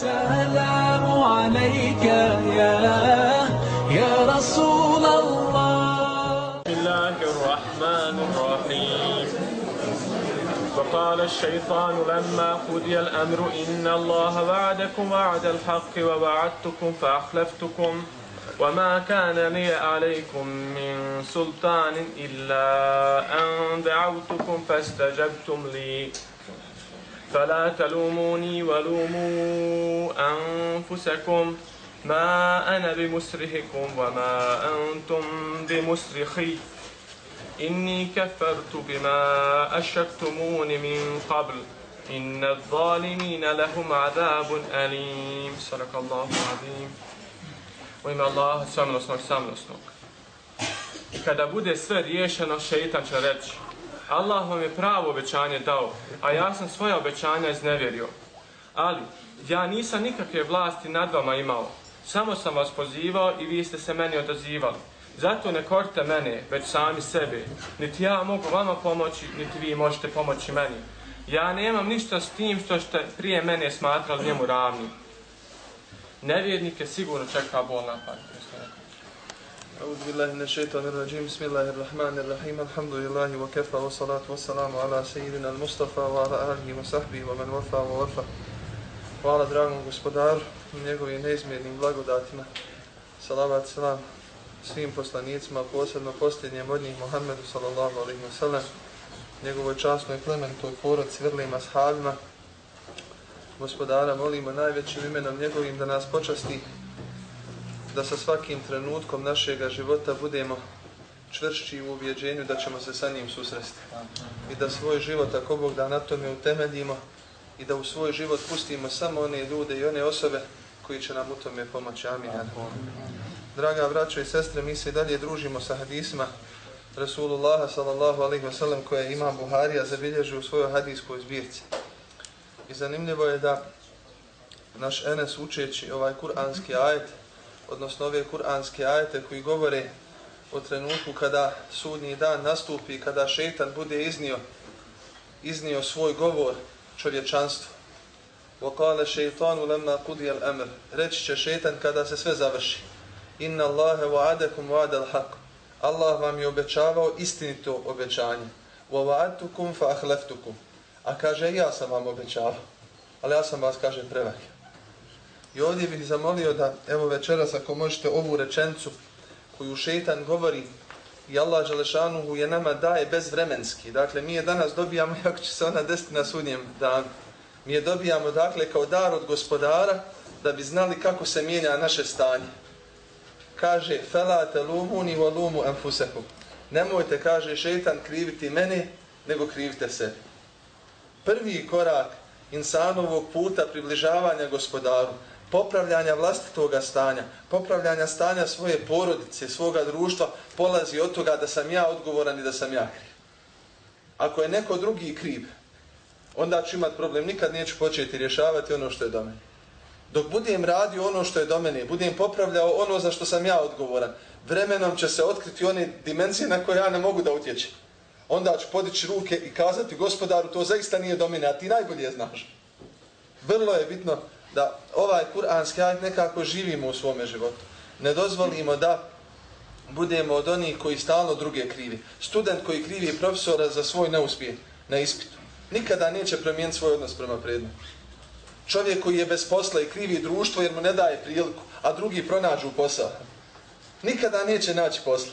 السلام عليك يا يا رسول الله. بسم الله الرحمن الرحيم. وقال الشيطان لما قضي الأمر إن الله وعدكم وعد الحق ووعدتكم فأخلفتكم وما كان لي عليكم من سلطان إلا أن دعوتكم فاستجبتم لي. فلا تلوموني ولوموا أنفسكم ما أنا بمسرخكم وما أنتم بمسرخي. إني كفرت بما أشركتمون من قبل. إن الظالمين لهم عذاب أليم. صدق الله العظيم. U ime Allaha samilosnog samilosnog. Kada bude sve riješeno, šeitan će reći Allah vam je pravo obećanje dao, a ja sam svoja obećanja iznevjerio. Ali, ja nisam nikakve vlasti nad vama imao. Samo sam vas pozivao i vi ste se meni odazivali. Zato ne korite mene, već sami sebe. Niti ja mogu vama pomoći, niti vi možete pomoći meni. Ja nemam ništa s tim što ste prije mene smatrali njemu ravni. Nevjernike sigurno čeka bol napad. أعوذ بالله من الشيطان الرجيم بسم الله الرحمن الرحيم الحمد لله وكفى والصلاة والسلام على سيدنا المصطفى وعلى آله وصحبه ومن وفى ووفى Hvala dragom gospodaru i njegovim neizmjernim blagodatima. Salavat selam svim poslanicima, posebno posljednjem od njih Muhammedu sallallahu alaihi wa sallam, njegovoj časnoj plementoj porodci, vrlim ashabima. Gospodara molimo najvećim imenom njegovim da nas počasti da sa svakim trenutkom našega života budemo čvršći u ubjeđenju da ćemo se sa njim susresti. I da svoj život, ako Bog da na tome utemeljimo, i da u svoj život pustimo samo one ljude i one osobe koji će nam u tome pomoći. Amin. Draga braćo i sestre, mi se dalje družimo sa hadisma Rasulullaha sallallahu alaihi wa sallam koje ima Buharija zabilježi u svojoj hadijskoj zbirci. I zanimljivo je da naš Enes učeći ovaj kuranski ajet odnosno ove kuranske ajete koji govore o trenutku kada sudnji dan nastupi, kada šeitan bude iznio, iznio svoj govor čovječanstvu. وَقَالَ شَيْطَانُ لَمَّا قُدِيَ الْأَمْرِ Reći će šeitan kada se sve završi. إِنَّ اللَّهَ وَعَدَكُمْ وَعَدَ الْحَقُ Allah vam je obećavao istinito obećanje. وَوَعَدْتُكُمْ فَأَحْلَفْتُكُمْ A kaže, ja sam vam obećavao. Ali ja sam vas, kaže, prevakio. I ovdje bih zamolio da, evo večeras, ako možete ovu rečencu koju šeitan govori i Allah Želešanuhu je nama daje bezvremenski. Dakle, mi je danas dobijamo, ako će se ona desiti na sudnjem danu, mi je dobijamo, dakle, kao dar od gospodara da bi znali kako se mijenja naše stanje. Kaže, felate lumuni wa lumu enfusehu. Nemojte, kaže šeitan, kriviti mene, nego krivite se. Prvi korak insanovog puta približavanja gospodaru, popravljanja vlastitoga stanja, popravljanja stanja svoje porodice, svoga društva, polazi od toga da sam ja odgovoran i da sam ja kriv. Ako je neko drugi kriv, onda ću imat problem, nikad neću početi rješavati ono što je do mene. Dok budem radio ono što je do mene, budem popravljao ono za što sam ja odgovoran, vremenom će se otkriti one dimenzije na koje ja ne mogu da utječem. Onda ću podići ruke i kazati gospodaru, to zaista nije do mene, a ti najbolje znaš. Vrlo je bitno da ovaj kuranski ajet nekako živimo u svome životu. Ne dozvolimo da budemo od onih koji stalno druge krivi. Student koji krivi profesora za svoj neuspjeh na ispitu. Nikada neće promijeniti svoj odnos prema predmetu. Čovjek koji je bez posla i krivi društvo jer mu ne daje priliku, a drugi pronađu posao. Nikada neće naći posla.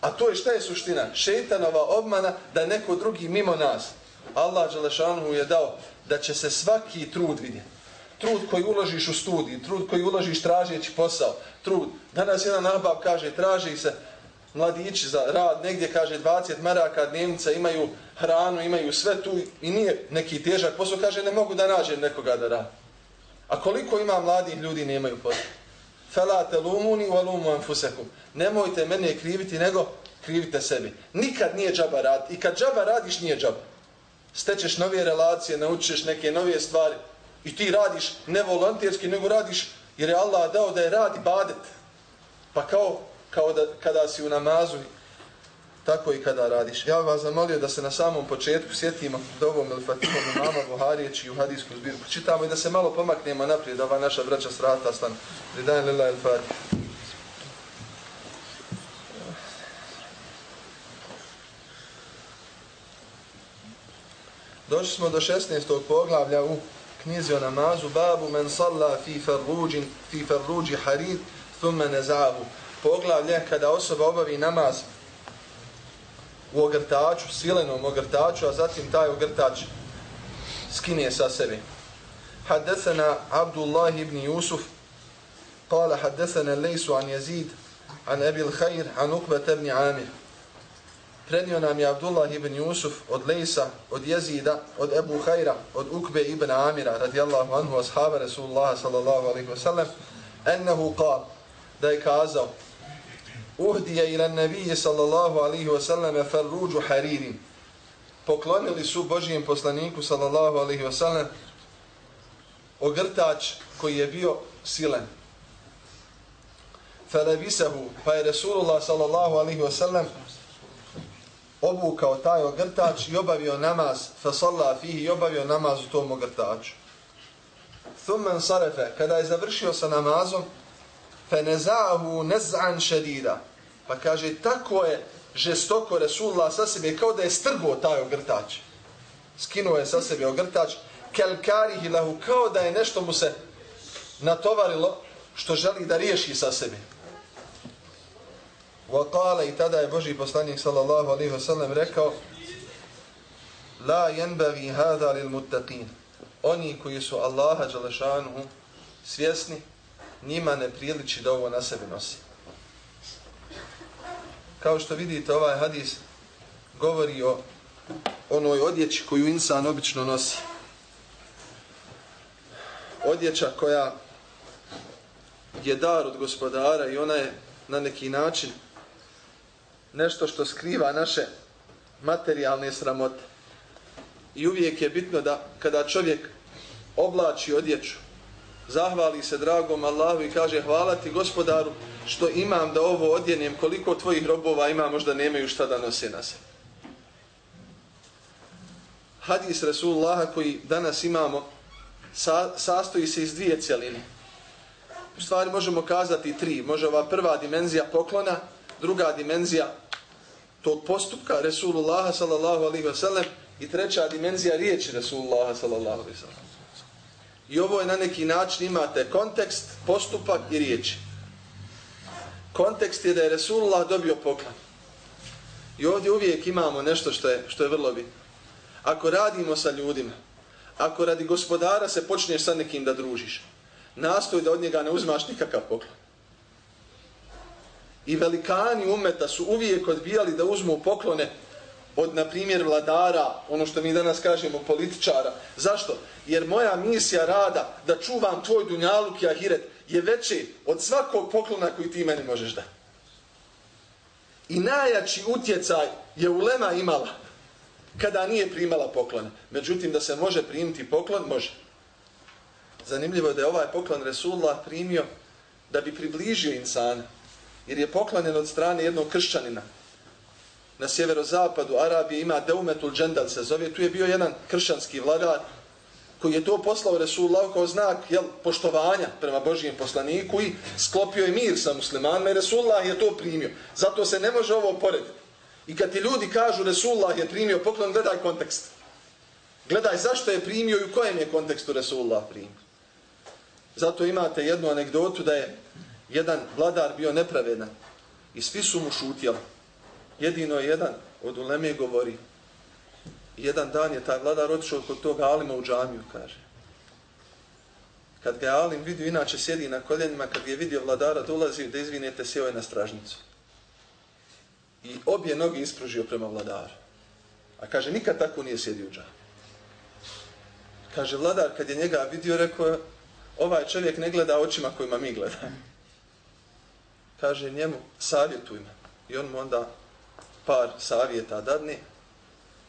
A to je šta je suština? Šeitanova obmana da neko drugi mimo nas. Allah Đelešanu je dao da će se svaki trud vidjeti trud koji uložiš u studij, trud koji uložiš tražeći posao, trud. Danas jedan nabav kaže, traži se mladići za rad, negdje kaže 20 maraka dnevnica, imaju hranu, imaju sve tu i nije neki težak posao, kaže ne mogu da nađem nekoga da rad. A koliko ima mladih ljudi nemaju posao? Felate lumuni u alumu anfusekum. Nemojte mene kriviti, nego krivite sebi. Nikad nije džaba rad. I kad džaba radiš, nije džaba. Stečeš nove relacije, naučiš neke nove stvari. I ti radiš ne volonterski, nego radiš jer je Allah dao da je radi badet. Pa kao, kao da kada si u namazu tako i kada radiš. Ja vas zamolio da se na samom početku sjetimo dovom ili fatimom imama i u hadijsku zbirku. Čitamo i da se malo pomaknemo naprijed, da ova naša vraća srata stan. Ridan lila il fatih. Došli smo do 16. poglavlja u knjizi o namazu. Babu men salla fi farruđi, fi farruđi harid, thumme nezavu. Poglavlje kada osoba obavi namaz u ogrtaču, silenom ogrtaču, a zatim taj ogrtač skinje sa sebi. Haddesena Abdullah ibn Yusuf, kala haddesena Lejsu an Jezid, an Ebil Khair, an Ukbet ibn Amir. Prenio nam je Abdullah ibn Yusuf od Lejsa, od Jezida, od Ebu Hajra, od Ukbe ibn Amira, radijallahu anhu, ashaba Rasulullah sallallahu alaihi wa sallam, ennehu kal, da je kazao, uhdije ila nebije sallallahu sallam wasallam farruđu haririn. Poklonili su Božijem poslaniku sallallahu alaihi wa sallam, ogrtač koji je bio silen. Falabisahu, pa je Resulullah sallallahu wa sallam obukao taj ogrtač i obavio namaz, fa salla fihi i obavio namaz u tom ogrtaču. Thumman sarefe, kada je završio sa namazom, fenezahu nez'an šedida. Pa kaže, tako je žestoko Resulullah sa sebe, kao da je strgo taj ogrtač. Skinuo je sa sebe ogrtač, kelkarihi lahu, kao da je nešto mu se natovarilo što želi da riješi sa sebe. وقال i tada je Boži poslanik sallallahu alaihi wa rekao La jenbavi hada lil muttaqin. Oni koji su Allaha Đalešanuhu svjesni, njima ne priliči da ovo na sebi nosi. Kao što vidite, ovaj hadis govori o onoj odjeći koju insan obično nosi. Odjeća koja je dar od gospodara i ona je na neki način nešto što skriva naše materijalne sramote. I uvijek je bitno da kada čovjek oblači odjeću, zahvali se dragom Allahu i kaže hvala ti gospodaru što imam da ovo odjenem, koliko tvojih robova ima, možda nemaju šta da nose na se. Hadis Rasulullaha koji danas imamo sa, sastoji se iz dvije cijeline. U stvari možemo kazati tri. Može ova prva dimenzija poklona, druga dimenzija tog postupka Resulullaha sallallahu alaihi wasallam i treća dimenzija riječi Resulullaha sallallahu alaihi wasallam. I ovo je na neki način imate kontekst, postupak i riječi. Kontekst je da je Resulullah dobio poklon. I ovdje uvijek imamo nešto što je, što je vrlo bitno. Ako radimo sa ljudima, ako radi gospodara se počneš sa nekim da družiš, nastoj da od njega ne uzmaš nikakav poklon. I velikani umeta su uvijek odbijali da uzmu poklone od, na primjer, vladara, ono što mi danas kažemo, političara. Zašto? Jer moja misija rada da čuvam tvoj dunjaluk i ahiret je veći od svakog poklona koji ti meni možeš dati. I najjači utjecaj je ulema imala kada nije primala poklone. Međutim, da se može primiti poklon, može. Zanimljivo je da je ovaj poklon Resulullah primio da bi približio insana. Jer je poklonjen od strane jednog kršćanina. Na sjeverozapadu Arabije ima Deumetul Džendal se zove. Tu je bio jedan kršćanski vladar koji je to poslao Resulullah kao znak jel, poštovanja prema Božijem poslaniku i sklopio je mir sa muslimanima i Resulullah je to primio. Zato se ne može ovo porediti. I kad ti ljudi kažu Resulullah je primio poklon, gledaj kontekst. Gledaj zašto je primio i u kojem je kontekstu Resulullah primio. Zato imate jednu anegdotu da je jedan vladar bio nepravedan i svi su mu šutjeli. Jedino jedan od uleme govori jedan dan je taj vladar otišao kod tog Alima u džamiju, kaže. Kad ga Alim vidio, inače sjedi na koljenima, kad je vidio vladara dolazi, da izvinete, sjeo je na stražnicu. I obje noge ispružio prema vladaru. A kaže, nikad tako nije sjedio u džamiju. Kaže, vladar, kad je njega vidio, rekao, ovaj čovjek ne gleda očima kojima mi gledamo. Kaže, njemu, savjetuj me. I on mu onda par savjeta dadne,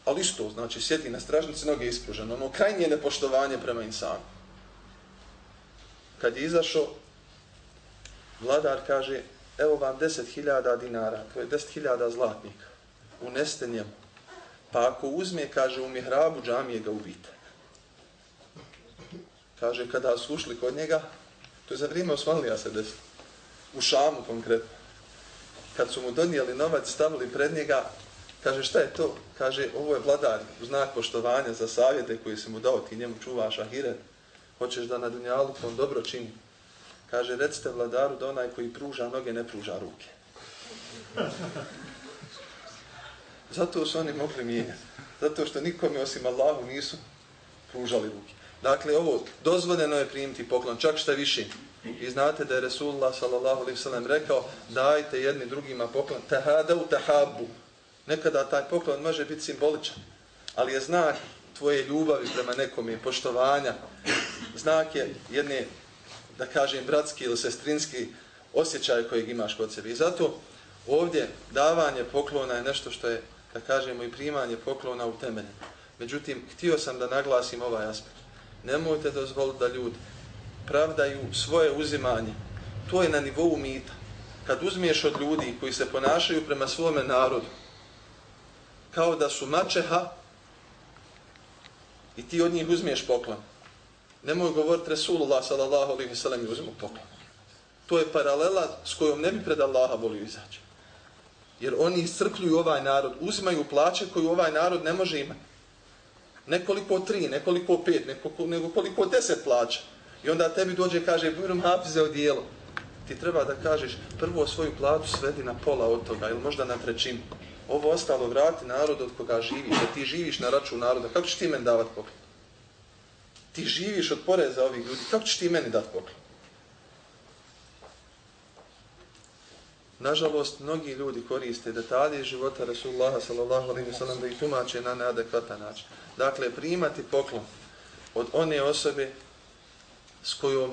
ali isto, znači, sjeti na stražnici, noge ispružene, ono krajnje nepoštovanje prema insanu. Kad je izašao, vladar kaže, evo vam deset hiljada dinara, to je deset hiljada zlatnika. uneste njemu. Pa ako uzme, kaže, u mihrabu džamije ga ubite. Kaže, kada su ušli kod njega, to je za vrijeme Osmanlija se desilo, u Šamu konkretno. Kad su mu donijeli novac, stavili pred njega, kaže, šta je to? Kaže, ovo je vladar, u znak poštovanja za savjete koji se mu dao, ti njemu čuvaš ahiret, hoćeš da na dunjalu on dobro čini. Kaže, recite vladaru da onaj koji pruža noge ne pruža ruke. Zato su oni mogli mijenjati. Zato što nikome osim Allahu nisu pružali ruke. Dakle, ovo dozvoljeno je primiti poklon, čak šta više. I znate da je Resulullah sallallahu alaihi sallam rekao dajte jedni drugima poklon. Tahada u tahabu. Nekada taj poklon može biti simboličan, ali je znak tvoje ljubavi prema nekom i poštovanja. Znak je jedne, da kažem, bratski ili sestrinski osjećaj kojeg imaš kod sebe. I zato ovdje davanje poklona je nešto što je da kažemo i primanje poklona u temelju. Međutim, htio sam da naglasim ovaj aspekt. Nemojte dozvoliti da ljudi pravdaju svoje uzimanje. To je na nivou mita. Kad uzmiješ od ljudi koji se ponašaju prema svome narodu, kao da su mačeha i ti od njih uzmiješ poklon. Nemoj govoriti Resulullah sallallahu alaihi wa sallam i uzimu poklon. To je paralela s kojom ne bi pred Allaha volio izaći. Jer oni iscrpljuju ovaj narod, uzimaju plaće koju ovaj narod ne može imati. Nekoliko tri, nekoliko pet, nekoliko, nekoliko deset plaća. I onda tebi dođe i kaže, budem hafize odijelo. dijelo. Ti treba da kažeš, prvo svoju platu svedi na pola od toga, ili možda na trećinu. Ovo ostalo vrati narod od koga živiš, da ti živiš na račun naroda. Kako ćeš ti meni davati poklon? Ti živiš od poreza ovih ljudi, kako ćeš ti meni dati poklon? Nažalost, mnogi ljudi koriste detalje života Rasulullaha sallallahu alaihi wa sallam da ih tumače na neadekvatan način. Dakle, primati poklon od one osobe s kojom,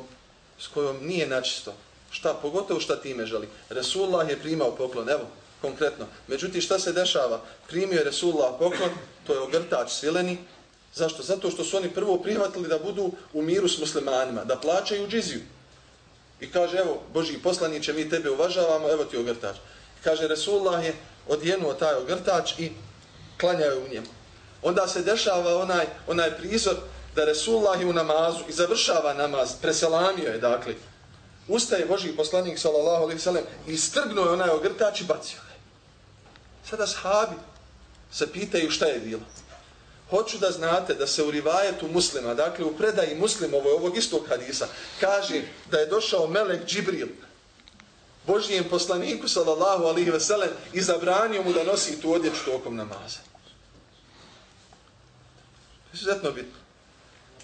s kojom nije načisto. Šta, pogotovo šta time želi. Resulullah je primao poklon, evo, konkretno. Međutim, šta se dešava? Primio je Resulullah poklon, to je ogrtač svileni. Zašto? Zato što su oni prvo prihvatili da budu u miru s muslimanima, da plaćaju džiziju. I kaže, evo, Boži poslaniće, mi tebe uvažavamo, evo ti ogrtač. Kaže, Resulullah je odjenuo taj ogrtač i klanjao u njemu. Onda se dešava onaj, onaj prizor da Resulullah je u namazu i završava namaz, preselamio je, dakle. Ustaje Boži poslanik, sallallahu alaihi sallam, i strgnuo je onaj ogrtač i bacio je. Sada sahabi se pitaju šta je bilo hoću da znate da se u rivajetu muslima, dakle u predaji muslimovoj ovog istog hadisa, kaže da je došao Melek Džibril, Božijem poslaniku, sallallahu alaihi veselem, i zabranio mu da nosi tu odjeću tokom namaza. Izuzetno bitno.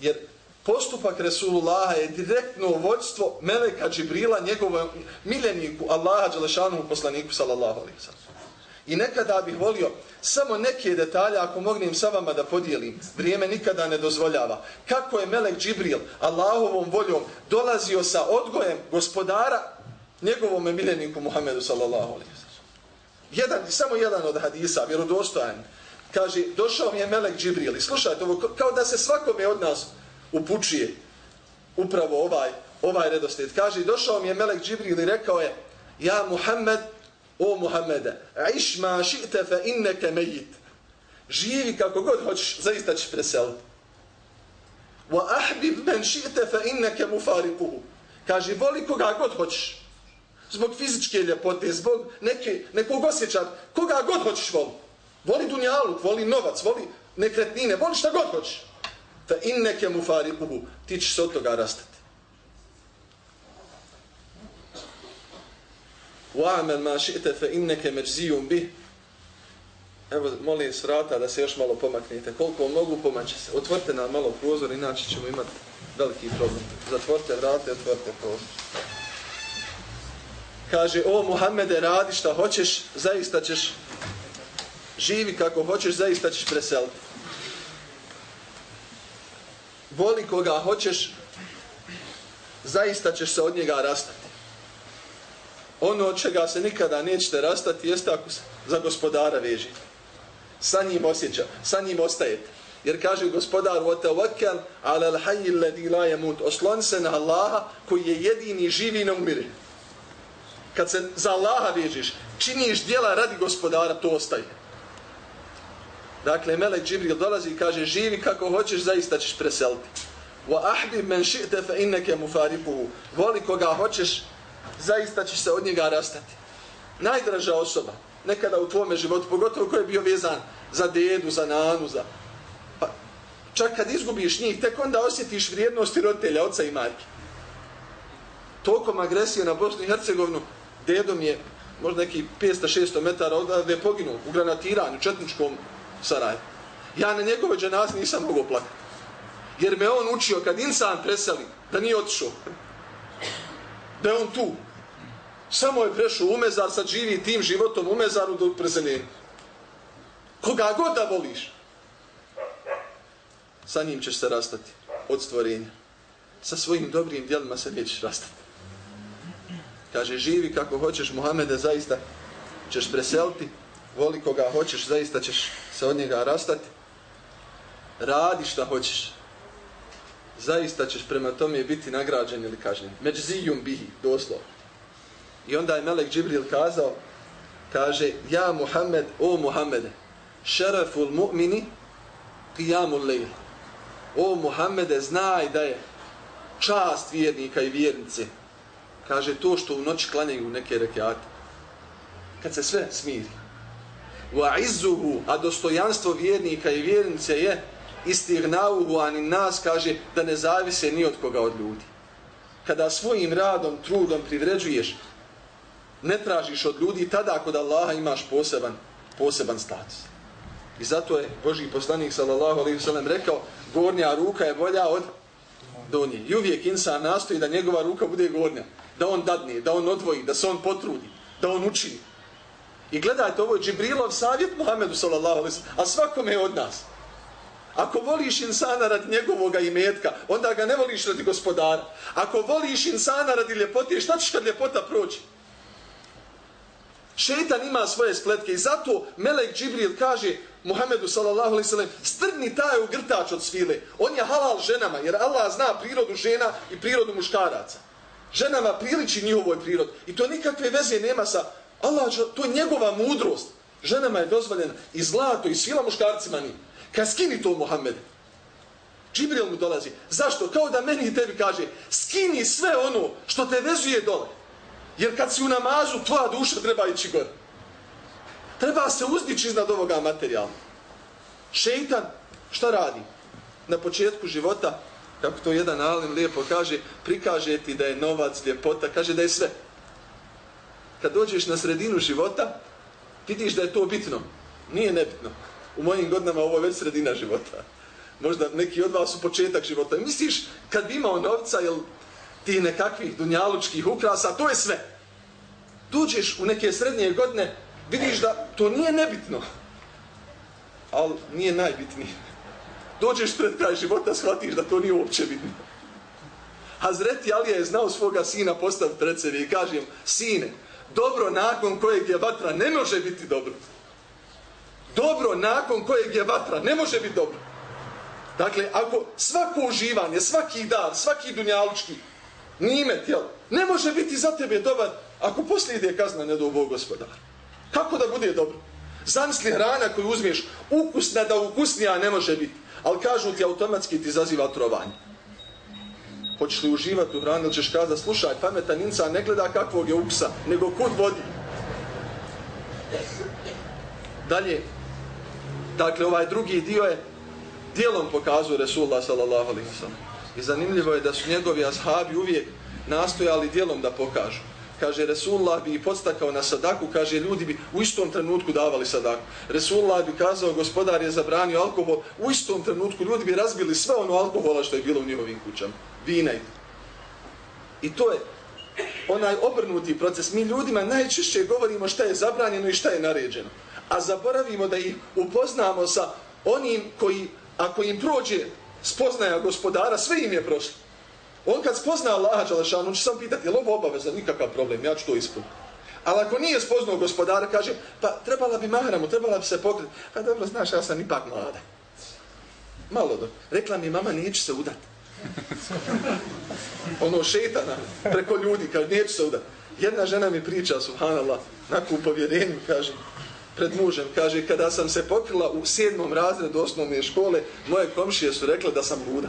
Jer postupak Resulullaha je direktno vođstvo Meleka Džibrila, njegovom miljeniku, Allaha Đelešanu poslaniku, sallallahu alaihi sallam. I nekada bih volio samo neke detalje, ako mognem sa vama da podijelim, vrijeme nikada ne dozvoljava. Kako je Melek Džibril Allahovom voljom dolazio sa odgojem gospodara njegovom miljeniku Muhammedu sallallahu alaihi Jedan, samo jedan od hadisa, vjerodostojan. Kaže, došao mi je Melek Džibril i slušajte ovo, kao da se svakome od nas upučuje upravo ovaj, ovaj redoslijed. Kaže, došao mi je Melek Džibril i rekao je, ja Muhammed, O Muhammede, iš ma ši'te fe inneke mejit. Živi kako god hoćeš, zaista ćeš preseliti. Wa ahbib men ši'te fe inneke mufarikuhu. Kaže, voli koga god hoćeš. Zbog fizičke ljepote, zbog neke, nekog osjećaja, koga god hoćeš voliti. Voli dunjaluk, voli novac, voli nekretnine, voli šta god hoće. Ta inneke mu fari ti ćeš se od toga rastati. U ma šite fa inneke međzijum bih. Evo, molim srata da se još malo pomaknete. Koliko mogu, pomaće se. Otvorte nam malo prozor, inače ćemo imati veliki problem. Zatvorte vrate, otvorte prozor. Kaže, o Muhammede, radi šta hoćeš, zaista ćeš živi kako hoćeš, zaista ćeš preseliti. Voli koga hoćeš, zaista ćeš se od njega rastati ono od čega se nikada nećete rastati jeste ako se za gospodara veži. Sa njim osjeća, sa njim ostajete. Jer kaže gospodar وَتَوَكَّلْ عَلَى الْحَيِّ الَّذِي لَا يَمُوتُ Oslon se na Allaha koji je jedini živi na umire. Kad se za Allaha vežiš, činiš dijela radi gospodara, to ostaje. Dakle, Melek Džibril dolazi i kaže, živi kako hoćeš, zaista ćeš preseliti. Wa ahbib men ši'te fe inneke mufariquhu. Voli koga hoćeš, zaista ćeš se od njega rastati. Najdraža osoba, nekada u tvome životu, pogotovo ko je bio vezan za dedu, za nanu, za... Pa, čak kad izgubiš njih, tek onda osjetiš vrijednosti roditelja, oca i majke. Tokom agresije na Bosnu i Hercegovinu, dedom je možda neki 500-600 metara odavde poginuo u granatiranju, četničkom Sarajevu. Ja na njegove dženaze nisam mogao plakati. Jer me on učio kad insan preseli, da nije otišao. Da je on tu. Samo je prešao u mezar, sad živi tim životom u mezaru do preseljenja. Koga god da voliš, sa njim ćeš se rastati od stvorenja. Sa svojim dobrim dijelima se nećeš rastati. Kaže, živi kako hoćeš, Muhamede, zaista ćeš preseliti, voli koga hoćeš, zaista ćeš se od njega rastati. Radi šta hoćeš. Zaista ćeš prema tome biti nagrađen ili kažnjen. Međzijum bihi, doslovno. I onda je Melek Džibril kazao, kaže, ja Muhammed, o Muhammede, šereful mu'mini, qiyamul lejl. O Muhammede, znaj da je čast vjernika i vjernice, kaže to što u noć klanjaju neke rekiate. Kad se sve smiri. Wa izzuhu, a dostojanstvo vjernika i vjernice je istirnauhu ani nas, kaže da ne zavise ni od koga od ljudi. Kada svojim radom, trudom privređuješ, ne tražiš od ljudi, tada kod Allaha imaš poseban, poseban status. I zato je Boži poslanik sallallahu alaihi sallam rekao, gornja ruka je bolja od donje. I uvijek insan nastoji da njegova ruka bude gornja da on dadne, da on odvoji, da se on potrudi, da on učini. I gledajte, ovo je Džibrilov savjet Muhammedu sallallahu alaihi a svakome je od nas. Ako voliš insana radi njegovog imetka, onda ga ne voliš radi gospodara. Ako voliš insana radi ljepote, šta ćeš kad ljepota proći? Šeitan ima svoje spletke i zato Melek Džibril kaže Muhammedu sallallahu alaihi sallam strni taj ugrtač od svile. On je halal ženama jer Allah zna prirodu žena i prirodu muškaraca ženama priliči njihovoj prirod I to nikakve veze nema sa Allah, to je njegova mudrost. Ženama je dozvoljeno i zlato i svila muškarcima ni. Kad skini to Muhammed, Džibril mu dolazi. Zašto? Kao da meni i tebi kaže, skini sve ono što te vezuje dole. Jer kad si u namazu, tvoja duša treba ići gore. Treba se uzdići iznad ovoga materijala. Šeitan, šta radi? Na početku života kako to jedan alim lijepo kaže, prikaže ti da je novac, ljepota, kaže da je sve. Kad dođeš na sredinu života, vidiš da je to bitno. Nije nebitno. U mojim godinama ovo je već sredina života. Možda neki od vas su početak života. Misliš, kad bi imao novca, jel ti nekakvih dunjalučkih ukrasa, to je sve. Dođeš u neke srednje godine, vidiš da to nije nebitno. Ali nije najbitnije dođeš pred kraj života, shvatiš da to nije uopće bitno. Hazreti Alija je znao svoga sina postaviti pred sebi i kaže im, sine, dobro nakon kojeg je vatra ne može biti dobro. Dobro nakon kojeg je vatra ne može biti dobro. Dakle, ako svako uživanje, svaki dan, svaki dunjalučki nimet, jel, ne može biti za tebe dobar ako poslije ide kazna ne do Bog gospodara. Kako da bude dobro? Zamisli hrana koju uzmiješ, ukusna da ukusnija ne može biti ali kažu ti automatski ti zaziva trovanje. Hoćeš li uživati u hrani ili ćeš kazati, slušaj, pametan inca ne gleda kakvog je uksa, nego kud vodi. Dalje, dakle, ovaj drugi dio je dijelom pokazuje Resulullah sallallahu alaihi sallam. I zanimljivo je da su njegovi ashabi uvijek nastojali dijelom da pokažu kaže Resulullah bi podstakao na sadaku, kaže ljudi bi u istom trenutku davali sadaku. Resulullah bi kazao gospodar je zabranio alkohol, u istom trenutku ljudi bi razbili sve ono alkohola što je bilo u njihovim kućama. Vina i I to je onaj obrnuti proces. Mi ljudima najčešće govorimo šta je zabranjeno i šta je naređeno. A zaboravimo da ih upoznamo sa onim koji, ako im prođe spoznaja gospodara, sve im je prošlo. On kad spozna Allaha Đalešanu, on će sam pitati, je li ovo obaveza? Nikakav problem, ja ću to ispuniti. Ali ako nije spoznao gospodara, kaže, pa trebala bi mahramu, trebala bi se pokriti. Pa dobro, znaš, ja sam ipak mlada. Malo dok. Rekla mi, mama, neće se udati. ono šetana preko ljudi, kaže, neće se udati. Jedna žena mi priča, subhanallah, nakon u povjerenju, kaže, pred mužem, kaže, kada sam se pokrila u sedmom razredu osnovne škole, moje komšije su rekle da sam luda.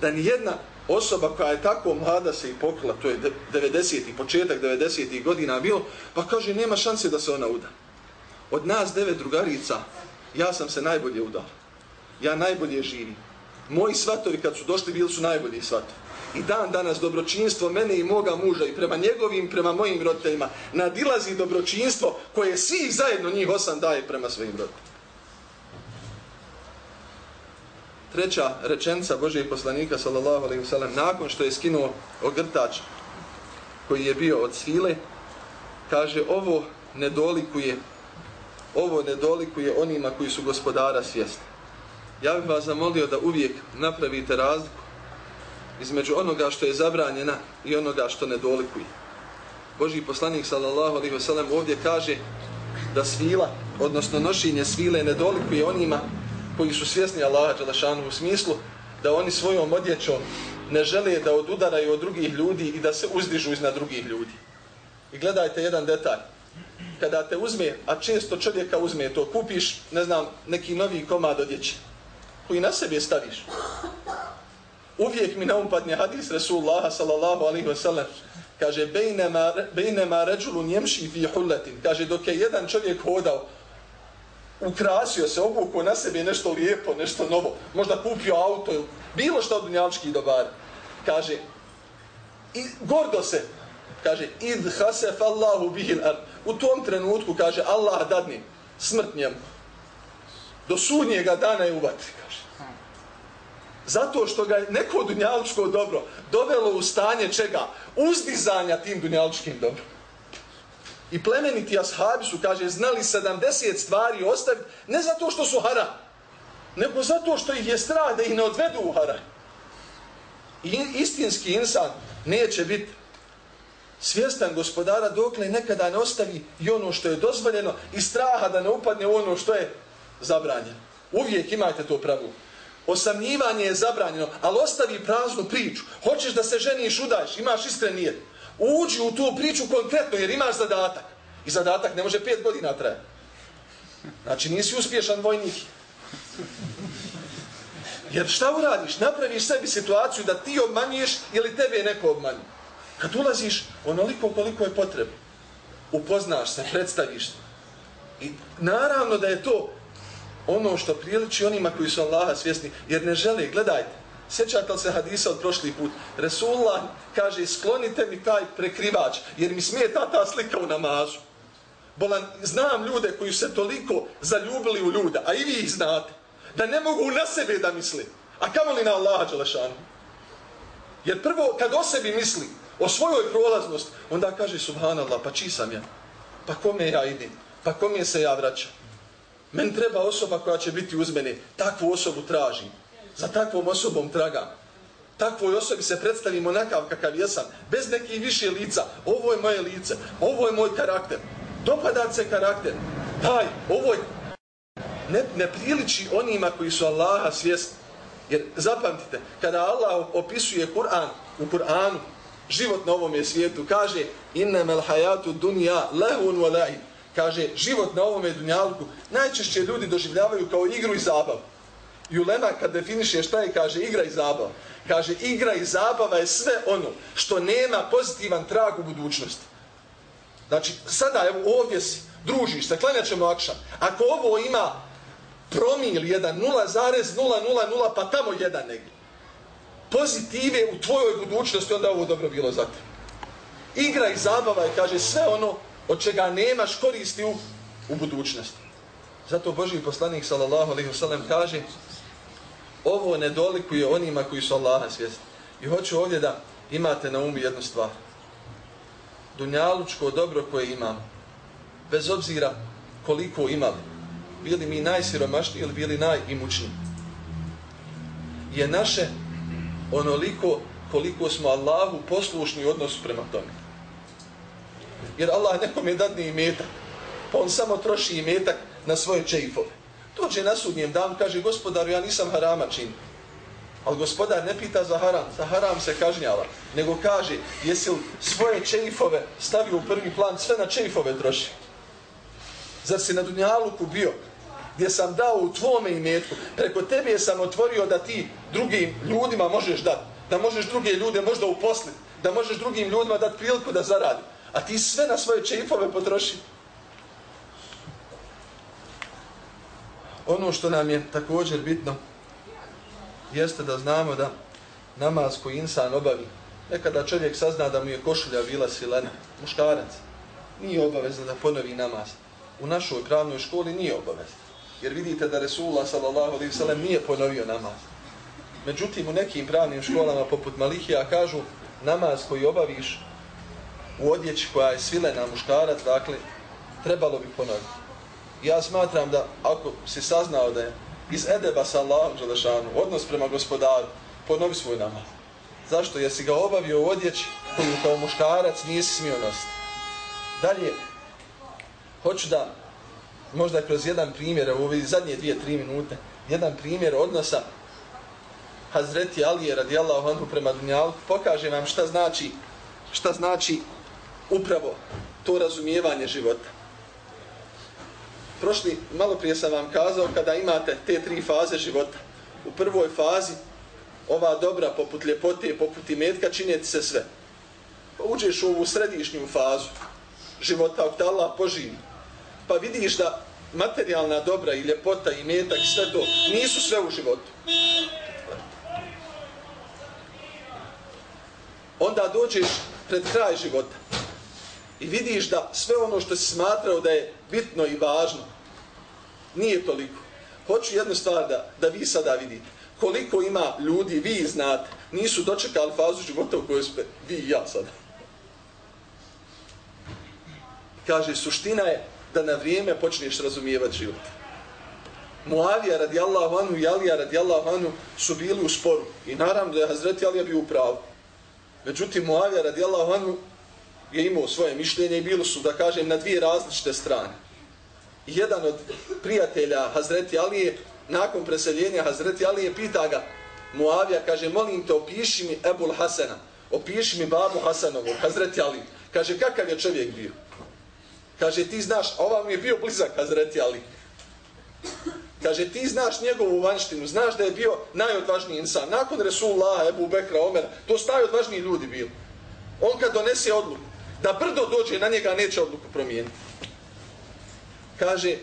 Da ni jedna osoba koja je tako mlada se i pokrila, to je 90. početak 90. godina bio, pa kaže, nema šanse da se ona uda. Od nas devet drugarica, ja sam se najbolje udala. Ja najbolje živim. Moji svatovi kad su došli bili su najbolji svatovi. I dan danas dobročinstvo mene i moga muža i prema njegovim, prema mojim roditeljima nadilazi dobročinstvo koje svih zajedno njih osam daje prema svojim roditeljima. Treća rečenca Božijeg poslanika sallallahu alejhi ve sellem nakon što je skinuo ogrtač koji je bio od svile kaže ovo nedolikuje ovo nedolikuje onima koji su gospodara svjesni. Ja bih vas zamolio da uvijek napravite razliku između onoga što je zabranjena i onoga što ne dolikuje. Boži poslanik sallallahu alejhi ve sellem ovdje kaže da svila, odnosno nošenje svile nedolikuje onima koji su svjesni Allaha Đelešanu u smislu da oni svojom odjećom ne žele da odudaraju od drugih ljudi i da se uzdižu iznad drugih ljudi. I gledajte jedan detalj. Kada te uzme, a često čovjeka uzme to, kupiš, ne znam, neki novi komad odjeće koji na sebe staviš uvijek mi naumpadne hadis Resulullaha sallallahu alaihi wa sallam. Kaže, bejnema ređulun jemši fi hulletin. Kaže, dok je jedan čovjek hodao, ukrasio se, obukao na sebi nešto lijepo, nešto novo, možda kupio auto, bilo što od dunjaličkih dobara. Kaže, i gordo se, kaže, id hasef Allahu bihil ar. U tom trenutku, kaže, Allah dadni smrt njemu. Do sudnjega dana je u vatri, kaže. Zato što ga je neko dunjaličko dobro dovelo u stanje čega? Uzdizanja tim dunjaličkim dobrom. I plemeniti ashabi su, kaže, znali 70 stvari ostaviti, ne zato što su haram, nego zato što ih je strah da i ne odvedu u haram. I istinski insan neće biti svjestan gospodara dokle nekada ne ostavi i ono što je dozvoljeno i straha da ne upadne u ono što je zabranjeno. Uvijek imajte to pravo. Osamljivanje je zabranjeno, ali ostavi praznu priču. Hoćeš da se ženiš, udaješ, imaš iskren nijet. Uđi u tu priču konkretno jer imaš zadatak. I zadatak ne može pet godina traje. Znači nisi uspješan vojnik. Jer šta uradiš? Napraviš sebi situaciju da ti obmanjuješ ili tebe neko obmanjuje. Kad ulaziš onoliko koliko je potrebno, upoznaš se, predstaviš se. I naravno da je to ono što priliči onima koji su Allaha svjesni, jer ne žele, gledajte, sjećate li se hadisa od prošli put? Resulullah kaže, sklonite mi taj prekrivač, jer mi smije ta slika u namazu. Bolan, znam ljude koji se toliko zaljubili u ljuda, a i vi ih znate, da ne mogu na sebe da misli. A kamo li na Allaha Đelešanu? Jer prvo, kad o sebi misli, o svojoj prolaznosti, onda kaže, subhanallah, pa čiji sam ja? Pa kome ja idem? Pa kome se ja vraćam? Men treba osoba koja će biti uz mene. Takvu osobu tražim. Za takvom osobom tragam. Takvoj osobi se predstavimo onakav kakav jesam. Bez nekih više lica. Ovo je moje lice. Ovo je moj karakter. Dopadat se karakter. Daj, ovo je... Ne, ne priliči onima koji su Allaha svjesni. Jer zapamtite, kada Allah opisuje Kur'an u Kur'anu, život na ovom svijetu, kaže innamel hayatu dunja lehun wa kaže, život na ovome dunjalku, najčešće ljudi doživljavaju kao igru i zabavu. Julema kad definiše šta je, kaže, igra i zabava. Kaže, igra i zabava je sve ono što nema pozitivan trag u budućnosti. Znači, sada, evo, ovdje si, družiš se, klanjat ćemo akšan. Ako ovo ima promil jedan, 0,000, pa tamo jedan negdje. Pozitive u tvojoj budućnosti, onda ovo dobro bilo za te. Igra i zabava je, kaže, sve ono od čega nemaš koristi u, u budućnosti. Zato Boži poslanik sallallahu alaihi sellem kaže ovo ne dolikuje onima koji su Allaha svjesni. I hoću ovdje da imate na umu jednu stvar. Dunjalučko dobro koje imamo, bez obzira koliko imali, bili mi najsiromašniji ili bili najimućniji, je naše onoliko koliko smo Allahu poslušni u odnosu prema tome. Jer Allah nekom je dadni imetak. Pa on samo troši imetak na svoje čeifove. Dođe na sudnjem dan, kaže, gospodaru, ja nisam harama čin. Ali gospodar ne pita za haram, za haram se kažnjava. Nego kaže, jesi li svoje čeifove stavio u prvi plan, sve na čeifove troši. Zar si na Dunjaluku bio gdje sam dao u tvome imetku, preko tebe sam otvorio da ti drugim ljudima možeš dati, da možeš druge ljude možda uposliti, da možeš drugim ljudima dati priliku da zaradi, a ti sve na svoje čeifove potroši. Ono što nam je također bitno, jeste da znamo da namaz koji insan obavi, nekada čovjek sazna da mu je košulja bila silena, muškarac, nije obavezno da ponovi namaz. U našoj pravnoj školi nije obavezno. Jer vidite da Resulullah s.a.v. nije ponovio namaz. Međutim, u nekim pravnim školama poput Malihija kažu namaz koji obaviš u odjeći koja je svilena muškarac, dakle, trebalo bi ponoviti. Ja smatram da ako si saznao da je iz edeba sa Allahom Đelešanu, odnos prema gospodaru, ponovi svoj namaz. Zašto? Jer si ga obavio u odjeći koju kao muškarac nisi smio nositi. Dalje, hoću da možda kroz jedan primjer, u ove zadnje dvije, tri minute, jedan primjer odnosa Hazreti Alije radijallahu anhu prema Dunjalu, pokaže nam šta znači, šta znači upravo to razumijevanje života. Prošli, malo prije sam vam kazao, kada imate te tri faze života, u prvoj fazi ova dobra poput ljepote, poput imetka, činjeti se sve. Pa uđeš u ovu središnju fazu života, oktala, Allah poživi, pa vidiš da materijalna dobra i ljepota i metak i sve to nisu sve u životu. Onda dođeš pred kraj života i vidiš da sve ono što si smatrao da je bitno i važno nije toliko. Hoću jednu stvar da, da vi sada vidite. Koliko ima ljudi, vi znate, nisu dočekali fazu života u kojoj ste vi i ja sada. Kaže, suština je da na vrijeme počneš razumijevati život. Muavija radijallahu anhu i Alija radijallahu anhu su bili u sporu. I naravno da je Hazreti Alija bio u pravu. Međutim, Muavija radijallahu anhu je imao svoje mišljenje i bilo su, da kažem, na dvije različite strane. Jedan od prijatelja Hazreti Alije, nakon preseljenja Hazreti Alije, pita ga, Muavija, kaže, molim te, opiši mi Ebul Hasena, opiši mi babu Hasanovu, Hazreti Ali. Kaže, kakav je čovjek bio? Kaže, ti znaš, a ova mi je bio blizak Hazreti Ali. Kaže, ti znaš njegovu vanštinu, znaš da je bio najodvažniji insan. Nakon Resulullah, Ebu Bekra, Omer, to su najodvažniji ljudi bili. On kad donese odluku, da brdo dođe na njega, neće odluku promijeniti. Kaže,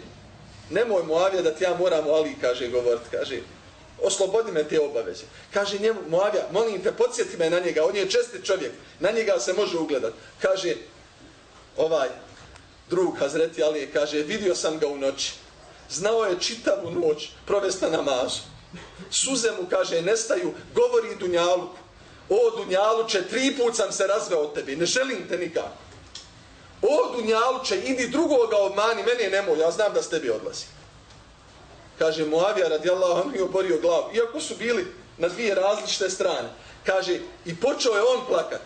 nemoj Moavija da ti ja moram Ali, kaže, govorit, kaže, oslobodi me te obaveze. Kaže njemu, Moavija, molim te, podsjeti me na njega, on je česti čovjek, na njega se može ugledat. Kaže, ovaj, drug Hazreti Ali kaže, vidio sam ga u noći. Znao je čitavu noć provesta namazu. Suze mu, kaže, nestaju, govori Dunjalu. O Dunjaluče, tri put sam se razveo od tebi, ne želim te nikako. O Dunjaluče, idi drugoga obmani, meni je nemoj, ja znam da s tebi odlazi. Kaže, Muavija radijallahu anhu je oborio glavu. Iako su bili na dvije različite strane. Kaže, i počeo je on plakat.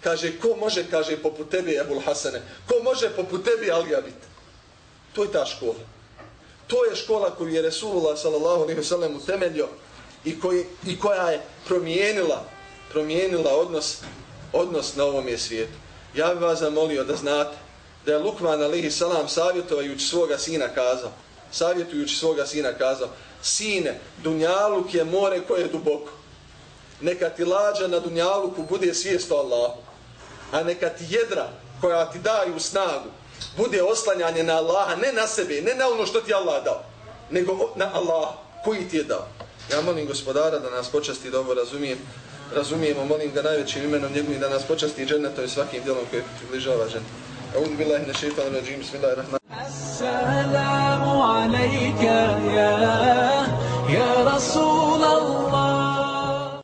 Kaže, ko može, kaže, poput tebi Ebul Hasane, ko može poput tebi Alija biti? To je ta škola. To je škola koju je Resulullah sallallahu alaihi utemeljio i, koji, i koja je promijenila, promijenila odnos, odnos na ovom je svijetu. Ja bih vas zamolio da znate da je Lukman alihi salam savjetovajući svoga sina kazao, savjetujući svoga sina kazao, sine, Dunjaluk je more koje je duboko. Neka ti lađa na Dunjaluku bude svijest o Allahu a neka ti jedra koja ti daju snagu bude oslanjanje na Allaha, ne na sebe, ne na ono što ti Allah dao, nego na Allah koji ti je dao. Ja molim gospodara da nas počasti dobro razumijem, razumijemo, molim ga najvećim imenom njegovim da nas počasti dženeta i svakim djelom koje približava dženeta. أعوذ بالله من الشيطان الرجيم بسم الله الرحمن الرحيم السلام عليك يا يا رسول الله